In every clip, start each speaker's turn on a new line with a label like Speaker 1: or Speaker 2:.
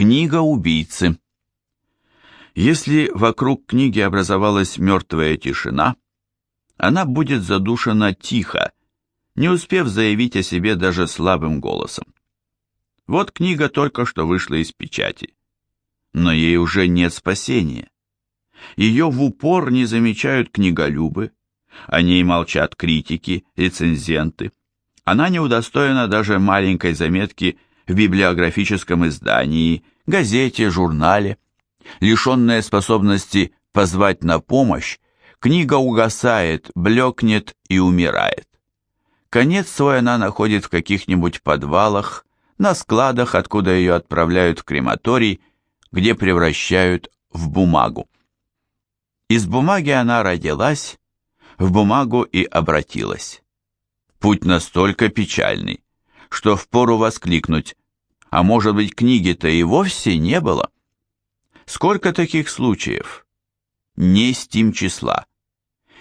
Speaker 1: Книга убийцы. Если вокруг книги образовалась мертвая тишина, она будет задушена тихо, не успев заявить о себе даже слабым голосом. Вот книга только что вышла из печати, но ей уже нет спасения. Ее в упор не замечают книголюбы, о ней молчат критики, рецензенты. Она не удостоена даже маленькой заметки в библиографическом издании, газете, журнале. Лишенная способности позвать на помощь, книга угасает, блекнет и умирает. Конец свой она находит в каких-нибудь подвалах, на складах, откуда ее отправляют в крематорий, где превращают в бумагу. Из бумаги она родилась, в бумагу и обратилась. Путь настолько печальный, что впору воскликнуть, а может быть книги-то и вовсе не было. Сколько таких случаев? Не с тем числа.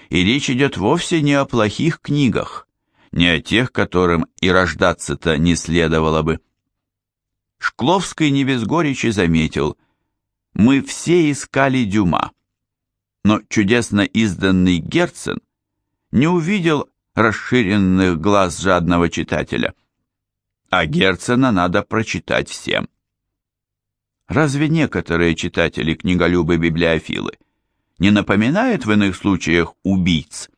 Speaker 1: И речь идет вовсе не о плохих книгах, не о тех, которым и рождаться-то не следовало бы. Шкловский не без горечи заметил, мы все искали Дюма, но чудесно изданный Герцен не увидел расширенных глаз жадного читателя. А Герцена надо прочитать всем. Разве некоторые читатели-книголюбы-библиофилы не напоминают в иных случаях убийц?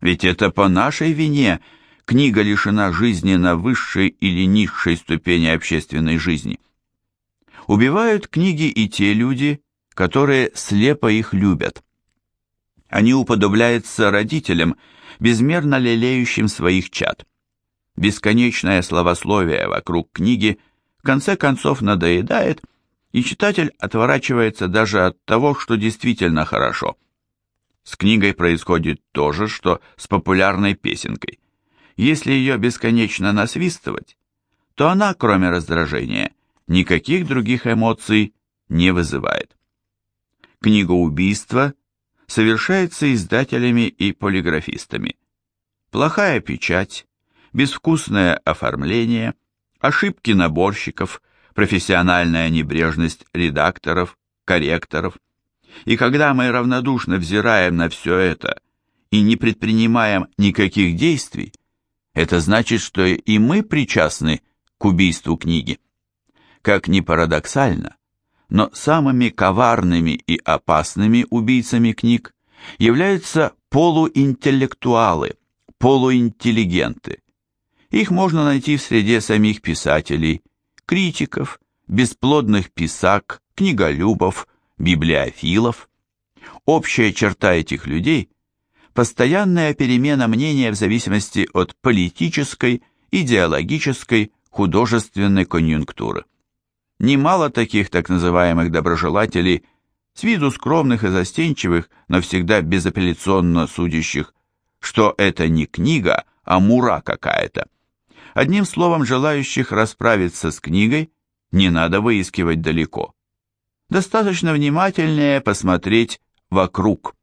Speaker 1: Ведь это по нашей вине книга лишена жизни на высшей или низшей ступени общественной жизни. Убивают книги и те люди, которые слепо их любят. Они уподобляются родителям, безмерно лелеющим своих чад. Бесконечное словословие вокруг книги в конце концов надоедает, и читатель отворачивается даже от того, что действительно хорошо. С книгой происходит то же, что с популярной песенкой. Если ее бесконечно насвистывать, то она, кроме раздражения, никаких других эмоций не вызывает. Книга убийства совершается издателями и полиграфистами. Плохая печать, безвкусное оформление, ошибки наборщиков, профессиональная небрежность редакторов, корректоров. И когда мы равнодушно взираем на все это и не предпринимаем никаких действий, это значит, что и мы причастны к убийству книги. Как ни парадоксально, но самыми коварными и опасными убийцами книг являются полуинтеллектуалы, полуинтеллигенты. Их можно найти в среде самих писателей, критиков, бесплодных писак, книголюбов, библиофилов. Общая черта этих людей – постоянная перемена мнения в зависимости от политической, идеологической, художественной конъюнктуры. Немало таких так называемых доброжелателей, с виду скромных и застенчивых, но всегда безапелляционно судящих, что это не книга, а мура какая-то. Одним словом, желающих расправиться с книгой не надо выискивать далеко. Достаточно внимательнее посмотреть вокруг.